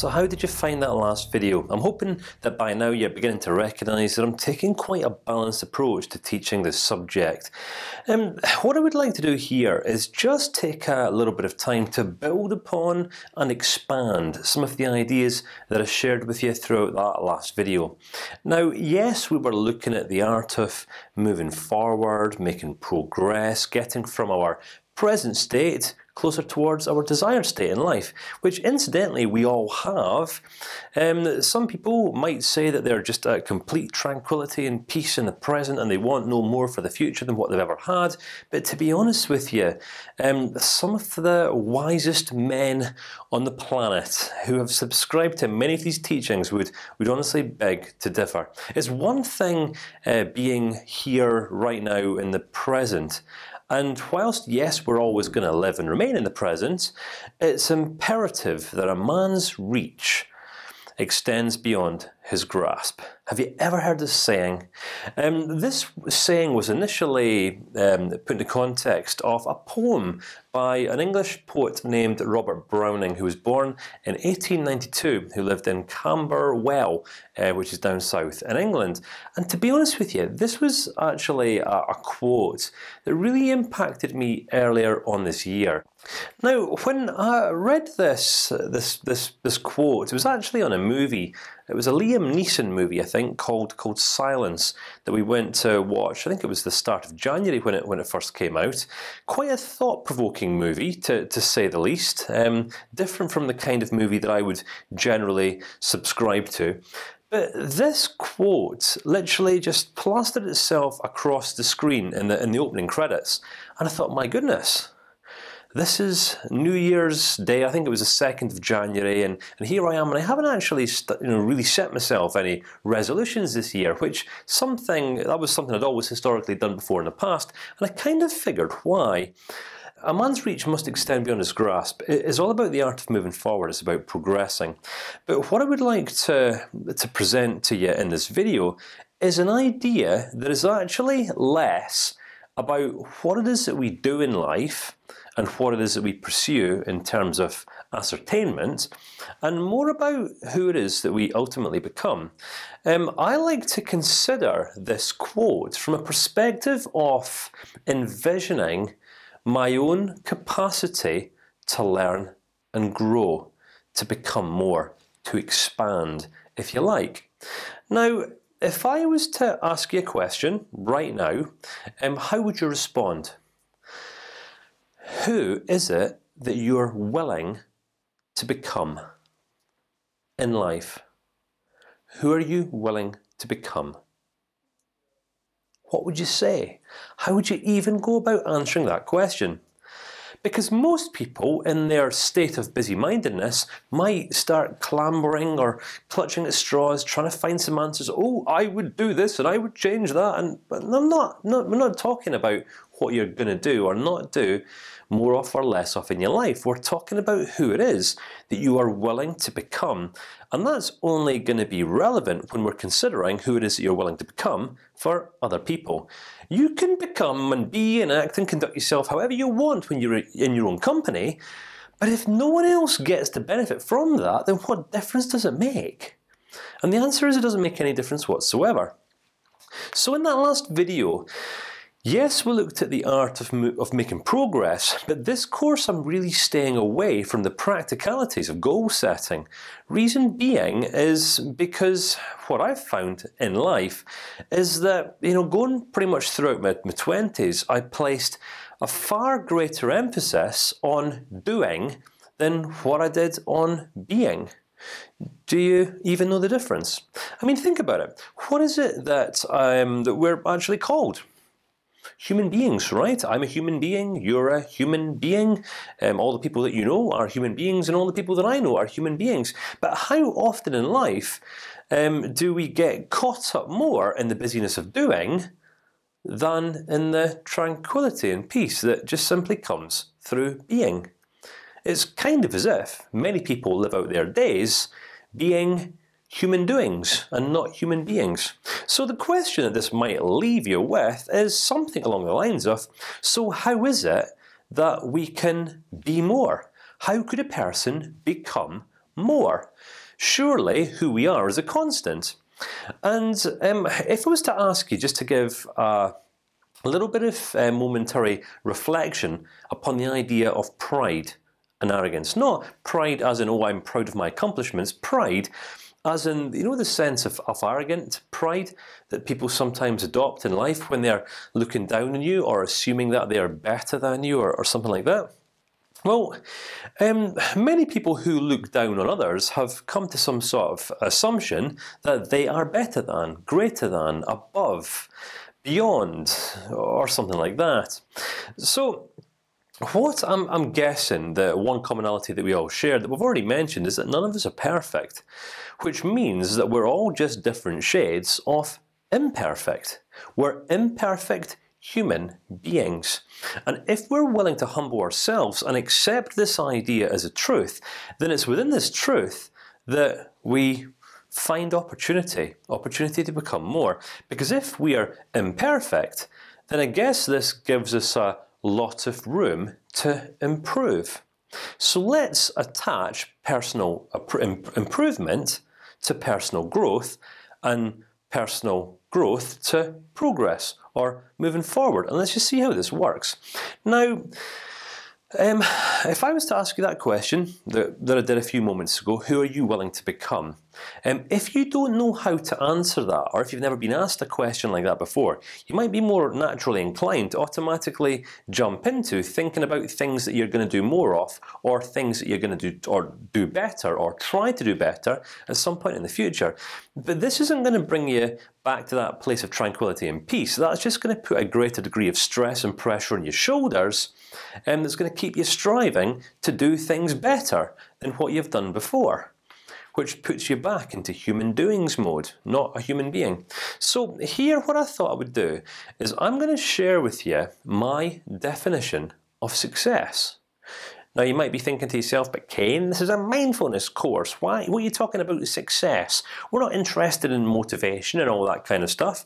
So how did you find that last video? I'm hoping that by now you're beginning to recognise that I'm taking quite a balanced approach to teaching this subject. Um, what I would like to do here is just take a little bit of time to build upon and expand some of the ideas that I shared with you throughout that last video. Now, yes, we were looking at the art of moving forward, making progress, getting from our present state closer towards our desired state in life, which incidentally we all have. Um, some people might say that they're just at complete tranquility and peace in the present, and they want no more for the future than what they've ever had. But to be honest with you, um, some of the wisest men on the planet who have subscribed to many of these teachings would would honestly beg to differ. It's one thing uh, being here right now in the present and whilst yes, we're always going to live and remain in the present, it's imperative that a man's reach extends beyond his grasp. Have you ever heard this saying? Um, this saying was initially um, put into context of a poem by an English poet named Robert Browning, who was born in 1892, who lived in Camberwell, uh, which is down south in England. And to be honest with you, this was actually a, a quote that really impacted me earlier on this year. Now, when I read this this this this quote, it was actually on a movie it was a Liam Neeson movie, I think, called called Silence that we went to watch. I think it was the start of January when it when it first came out. Quite a thought-provoking movie, to to say the least. Um, different from the kind of movie that I would generally subscribe to. But this quote literally just plastered itself across the screen in the in the opening credits, and I thought, my goodness, this is New Year's Day. I think it was the second of January, and and here I am, and I haven't actually you know really set myself any resolutions this year, which something that was something I'd always historically done before in the past, and I kind of figured why. A man's reach must extend beyond his grasp. It's all about the art of moving forward. It's about progressing. But what I would like to to present to you in this video is an idea that is actually less about what it is that we do in life and what it is that we pursue in terms of ascertainment, and more about who it is that we ultimately become. Um, I like to consider this quote from a perspective of envisioning my own capacity to learn and grow, to become more, to expand, if you like. Now, if I was to ask you a question right now, um, how would you respond? Who is it that you're willing to become in life? Who are you willing to become? What would you say? How would you even go about answering that question? Because most people, in their state of busy-mindedness, might start clambering or clutching at straws, trying to find some answers. Oh, I would do this and I would change that, and but I'm not. not we're not talking about what you're going to do or not do more off or less off in your life. We're talking about who it is that you are willing to become, and that's only going to be relevant when we're considering who it is that you're willing to become for other people. You can become and be and act and conduct yourself however you want when you're in your own company, but if no one else gets to benefit from that, then what difference does it make? And the answer is it doesn't make any difference whatsoever. So in that last video, Yes, we looked at the art of of making progress, but this course I'm really staying away from the practicalities of goal setting. Reason being is because what I've found in life is that you know, going pretty much throughout my twenties, I placed a far greater emphasis on doing than what I did on being. Do you even know the difference? I mean, think about it. What is it that um, that we're actually called? Human beings, right? I'm a human being. You're a human being. Um, all the people that you know are human beings, and all the people that I know are human beings. But how often in life um, do we get caught up more in the busyness of doing than in the tranquility and peace that just simply comes through being? It's kind of as if many people live out their days being human doings and not human beings. So the question that this might leave you with is something along the lines of: So how is it that we can be more? How could a person become more. Surely, who we are is a constant. And um, if I was to ask you just to give uh, a little bit of uh, momentary reflection upon the idea of pride and arrogance, not pride as in oh I'm proud of my accomplishments, pride as in you know the sense of, of arrogant pride that people sometimes adopt in life when they're looking down on you or assuming that they are better than you or, or something like that. Well, um, many people who look down on others have come to some sort of assumption that they are better than, greater than, above, beyond, or something like that. So. What I'm, I'm guessing the one commonality that we all share that we've already mentioned is that none of us are perfect, which means that we're all just different shades of imperfect. We're imperfect human beings. And if we're willing to humble ourselves and accept this idea as a truth, then it's within this truth that we find opportunity, opportunity to become more. Because if we are imperfect, then I guess this gives us a lot of room to improve. So let's attach personal improvement to personal growth, and personal growth to progress or moving forward. And let's just see how this works. Now, um, if I was to ask you that question that, that I did a few moments ago, who are you willing to become? Um, if you don't know how to answer that, or if you've never been asked a question like that before, you might be more naturally inclined to automatically jump into thinking about things that you're going to do more of, or things that you're going to do or do better, or try to do better at some point in the future. But this isn't going to bring you back to that place of tranquility and peace. That's just going to put a greater degree of stress and pressure on your shoulders, and it's going to keep you striving to do things better than what you've done before which puts you back into human doings mode, not a human being. So here, what I thought I would do is I'm going to share with you my definition of success. Now you might be thinking to yourself, "But Kain, this is a mindfulness course. Why? What are you talking about success? We're not interested in motivation and all that kind of stuff."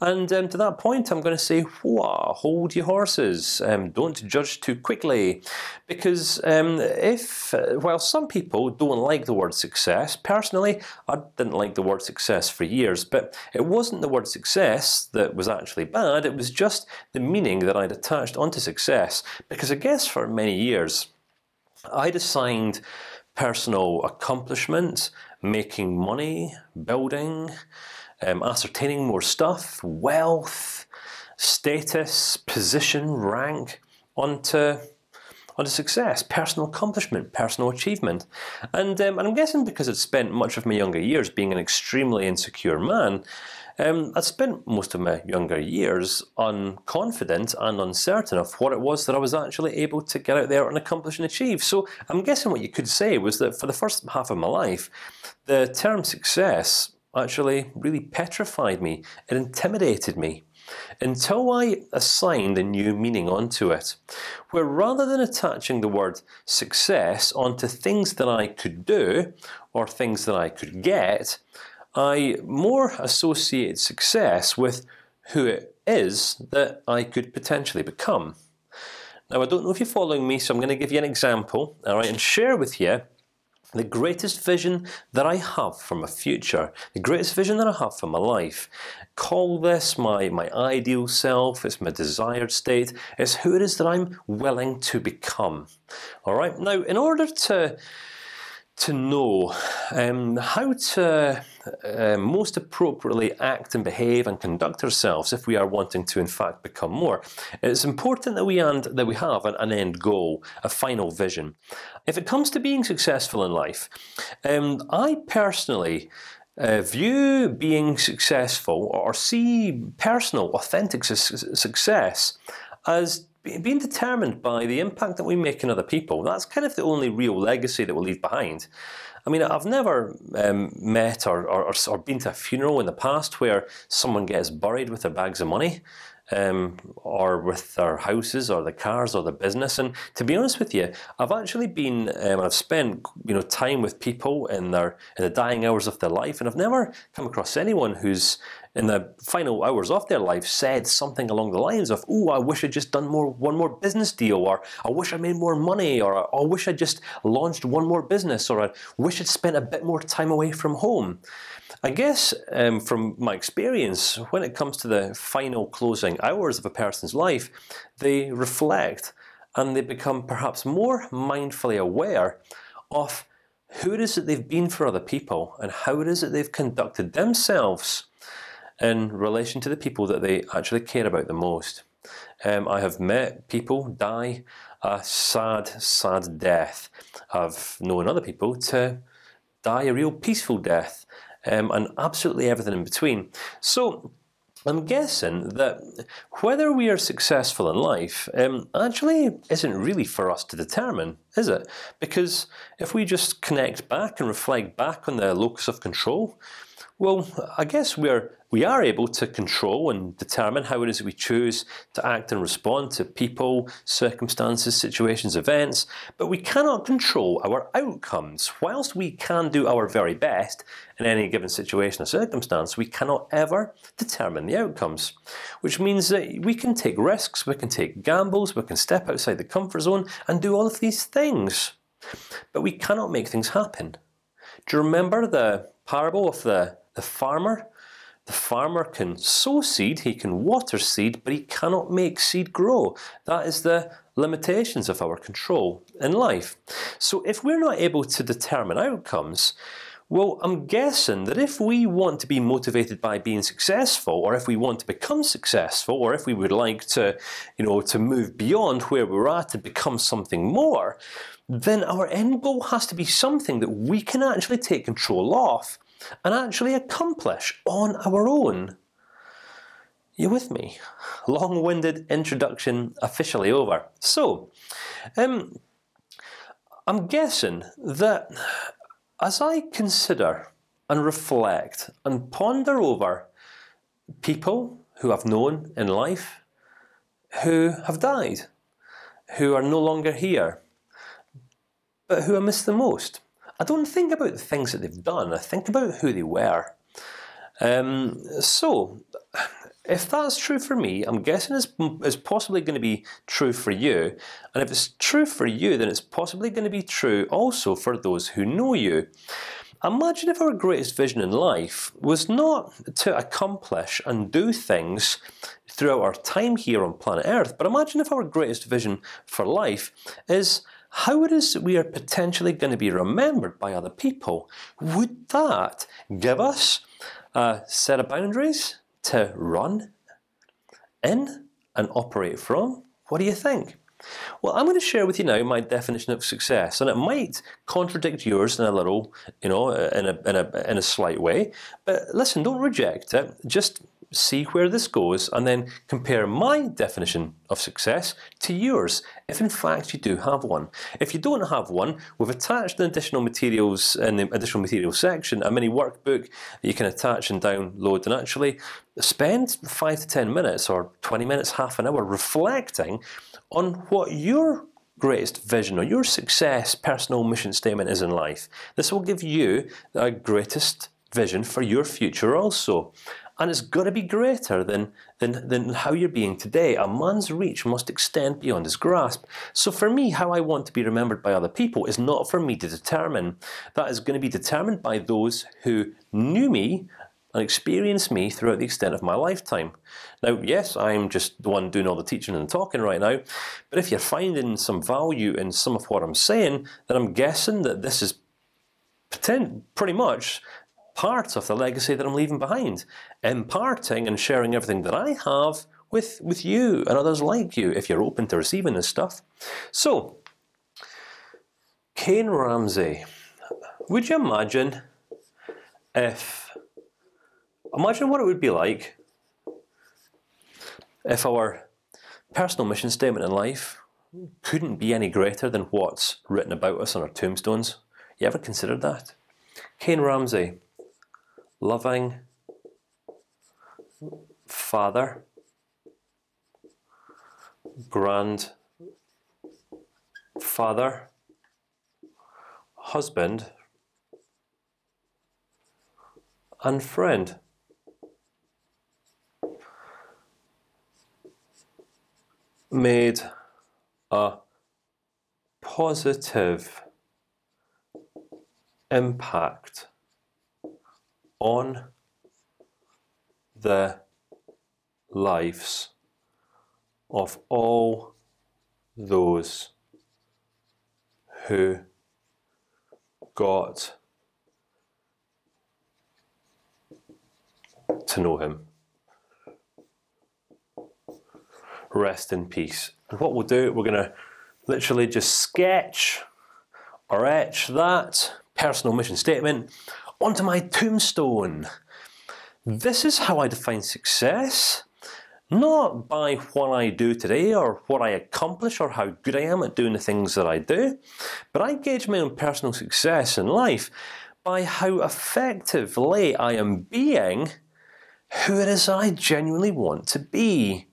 And um, to that point, I'm going to say, Whoa, hold your horses. Um, don't judge too quickly, because um, if uh, while some people don't like the word success, personally, I didn't like the word success for years. But it wasn't the word success that was actually bad. It was just the meaning that I'd attached onto success. Because I guess for many years, I'd assigned personal accomplishment, making money, building um, ascertaining more stuff, wealth, status, position, rank, onto onto success, personal accomplishment, personal achievement, and um, and I'm guessing because I'd spent much of my younger years being an extremely insecure man. Um, I spent most of my younger years unconfident and uncertain of what it was that I was actually able to get out there and accomplish and achieve. So I'm guessing what you could say was that for the first half of my life, the term success actually really petrified me. It intimidated me until I assigned a new meaning onto it, where rather than attaching the word success onto things that I could do or things that I could get, I more associate success with who it is that I could potentially become. Now I don't know if you're following me, so I'm going to give you an example, all right, and share with you the greatest vision that I have for my future, the greatest vision that I have for my life. Call this my my ideal self. It's my desired state. It's who it is that I'm willing to become. All right. Now, in order to to know um, how to uh, most appropriately act and behave and conduct ourselves if we are wanting to, in fact, become more. It's important that we and that we have an, an, end goal, a final vision. If it comes to being successful in life, um, I personally. Uh, view being successful or see personal, authentic su success as being determined by the impact that we make in other people. That's kind of the only real legacy that we'll leave behind. I mean, I've never um, met or, or, or been to a funeral in the past where someone gets buried with their bags of money um, or with their houses or the cars or the business. And to be honest with you, I've actually been um, I've spent you know time with people in their in the dying hours of their life, and I've never come across anyone who's in the final hours of their life said something along the lines of, "Oh, I wish I'd just done more one more business deal," or "I wish I made more money," or "I wish I'd just launched one more business," or "I wish I'd spent a bit more time away from home." I guess um, from my experience, when it comes to the final closing hours of a person's life, they reflect and they become perhaps more mindfully aware of who it is that they've been for other people and how it is that they've conducted themselves in relation to the people that they actually care about the most. Um, I have met people die a sad, sad death. I've known other people to die a real peaceful death, um, and absolutely everything in between. So. I'm guessing that whether we are successful in life um, actually isn't really for us to determine, is it? Because if we just connect back and reflect back on the locus of control, well, I guess we're we are able to control and determine how it is we choose to act and respond to people, circumstances, situations, events. But we cannot control our outcomes. Whilst we can do our very best in any given situation or circumstance, we cannot ever determine the outcomes. Which means that we can take risks, we can take gambles, we can step outside the comfort zone and do all of these things. But we cannot make things happen. Do you remember the parable of the the farmer, the farmer can sow seed, he can water seed, but he cannot make seed grow. That is the limitations of our control in life. So if we're not able to determine outcomes, well, I'm guessing that if we want to be motivated by being successful, or if we want to become successful, or if we would like to, you know, to move beyond where we're at to become something more, then our end goal has to be something that we can actually take control of and actually accomplish on our own. You with me? Long-winded introduction officially over. So, um, I'm guessing that as I consider and reflect and ponder over people who I've known in life, who have died, who are no longer here, but who I miss the most. I don't think about the things that they've done. I think about who they were. Um, so, if that's true for me, I'm guessing it's, it's possibly going to be true for you. And if it's true for you, then it's possibly going to be true also for those who know you. Imagine if our greatest vision in life was not to accomplish and do things throughout our time here on planet Earth, but imagine if our greatest vision for life is how it is that we are potentially going to be remembered by other people. Would that give us a set of boundaries to run in and operate from? What do you think? Well, I'm going to share with you now my definition of success, and it might contradict yours in a little, you know, in a in a in a slight way. But listen, don't reject it. Just see where this goes, and then compare my definition of success to yours, if in fact you do have one. If you don't have one, we've attached an additional materials in the additional materials section a mini workbook that you can attach and download, and actually spend five to ten minutes or twenty minutes, half an hour, reflecting on what your greatest vision or your success personal mission statement is in life. This will give you the greatest vision for your future also and it's got to be greater than than than how you're being today. A man's reach must extend beyond his grasp. So for me, how I want to be remembered by other people is not for me to determine. That is going to be determined by those who knew me and experienced me throughout the extent of my lifetime. Now, yes, I'm just the one doing all the teaching and talking right now, but if you're finding some value in some of what I'm saying, then I'm guessing that this is pretty much part of the legacy that I'm leaving behind, imparting and sharing everything that I have with with you and others like you, if you're open to receiving this stuff. So, Kain Ramsay, would you imagine if imagine what it would be like if our personal mission statement in life couldn't be any greater than what's written about us on our tombstones? You ever considered that? Kain Ramsay, loving father, grandfather, husband, and friend. Made a positive impact on the lives of all those who got to know him. Rest in peace. And what we'll do, we're going to literally just sketch or etch that personal mission statement onto my tombstone. This is how I define success. Not by what I do today or what I accomplish or how good I am at doing the things that I do, but I gauge my own personal success in life by how effectively I am being who it is I genuinely want to be.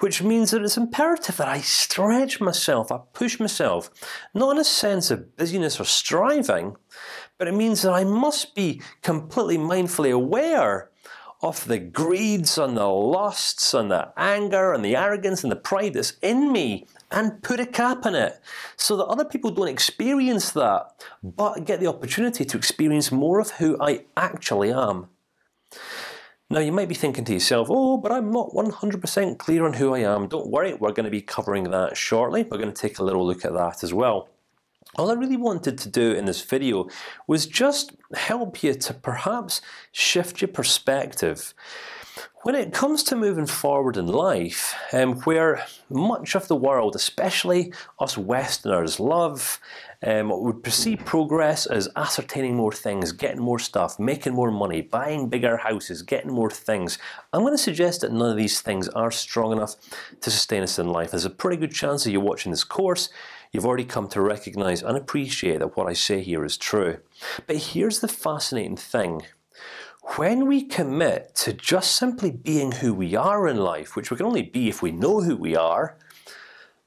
Which means that it's imperative that I stretch myself, I push myself, not in a sense of busyness or striving, but it means that I must be completely mindfully aware of the greeds and the lusts and the anger and the arrogance and the pride that's in me and put a cap on it so that other people don't experience that but get the opportunity to experience more of who I actually am. Now you might be thinking to yourself, "Oh, but I'm not 100% clear on who I am." Don't worry, we're going to be covering that shortly. We're going to take a little look at that as well. All I really wanted to do in this video was just help you to perhaps shift your perspective when it comes to moving forward in life, um, where much of the world, especially us Westerners, love um, would perceive progress as ascertaining more things, getting more stuff, making more money, buying bigger houses, getting more things. I'm going to suggest that none of these things are strong enough to sustain us in life. There's a pretty good chance that you're watching this course you've already come to recognize and appreciate that what I say here is true. But here's the fascinating thing. When we commit to just simply being who we are in life, which we can only be if we know who we are,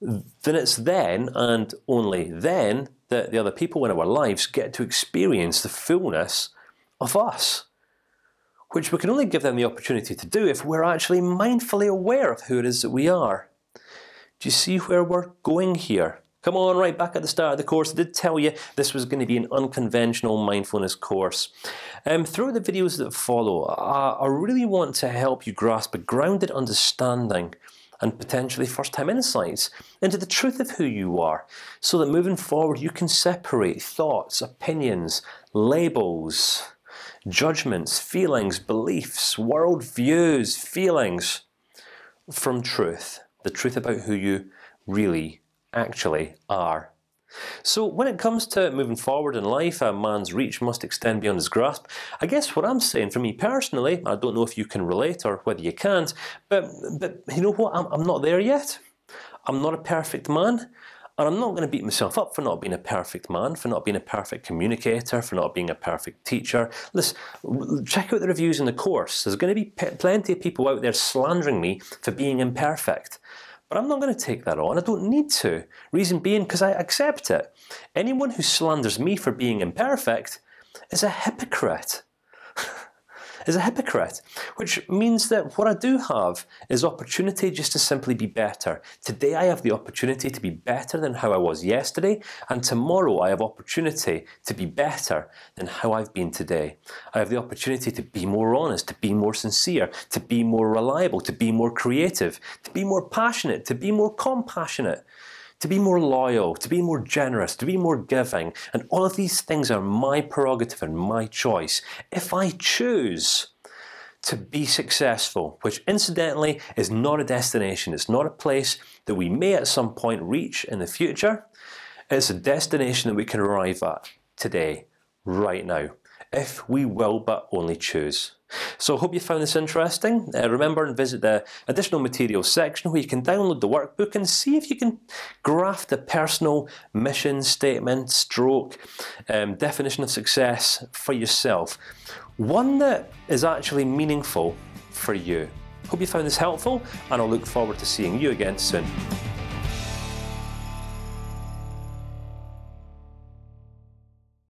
then it's then and only then that the other people in our lives get to experience the fullness of us, which we can only give them the opportunity to do if we're actually mindfully aware of who it is that we are. Do you see where we're going here? Come on, right back at the start of the course, I did tell you this was going to be an unconventional mindfulness course. Um, through the videos that follow, I, I really want to help you grasp a grounded understanding and potentially first-time insights into the truth of who you are, so that moving forward you can separate thoughts, opinions, labels, judgments, feelings, beliefs, world views, feelings from truth, the truth about who you really actually are. So when it comes to moving forward in life, a man's reach must extend beyond his grasp. I guess what I'm saying for me personally, I don't know if you can relate or whether you can't, but but you know what? I'm, I'm not there yet. I'm not a perfect man. And I'm not going to beat myself up for not being a perfect man, for not being a perfect communicator, for not being a perfect teacher. Listen, check out the reviews in the course. There's going to be plenty of people out there slandering me for being imperfect. But I'm not going to take that on. I don't need to. Reason being, because I accept it. Anyone who slanders me for being imperfect is a hypocrite is a hypocrite, which means that what I do have is opportunity just to simply be better. Today I have the opportunity to be better than how I was yesterday, and tomorrow I have opportunity to be better than how I've been today. I have the opportunity to be more honest, to be more sincere, to be more reliable, to be more creative, to be more passionate, to be more compassionate to be more loyal, to be more generous, to be more giving, and all of these things are my prerogative and my choice. If I choose to be successful, which incidentally is not a destination, it's not a place that we may at some point reach in the future. It's a destination that we can arrive at today, right now, if we will but only choose. So hope you found this interesting. Uh, remember and visit the additional materials section where you can download the workbook and see if you can graft a personal mission statement, stroke, um, definition of success for yourself, one that is actually meaningful for you. Hope you found this helpful, and I'll look forward to seeing you again soon.